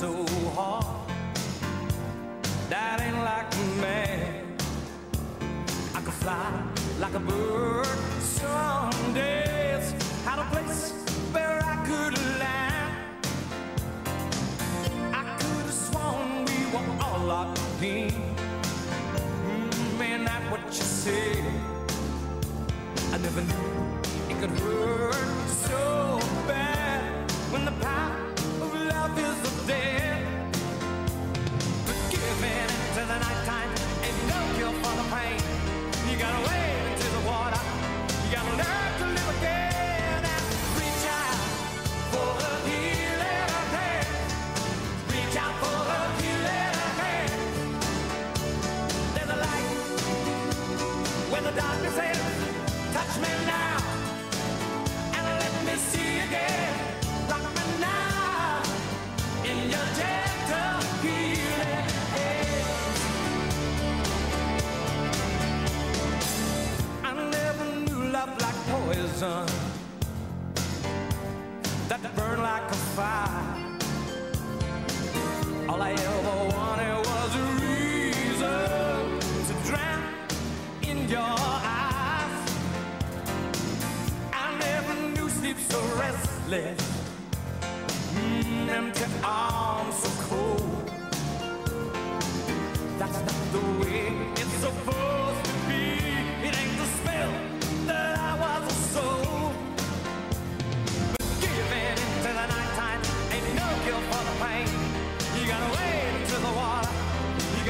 so hard. That ain't like a man. I could fly like a bird. Some days had a place where I could land. I could have sworn we were all locked in. Mm, man, not what you say? I never knew it could hurt so bad when the power of love is a there. like a fire. All I ever wanted was a reason to drown in your eyes. I never knew sleep so restless, mm, empty arms so cold. That's not the way.